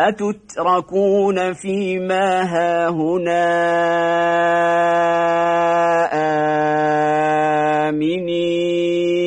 أتتركون فيما هاهنا آمنين؟